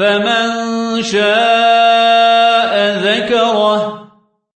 فمن شاء ذكره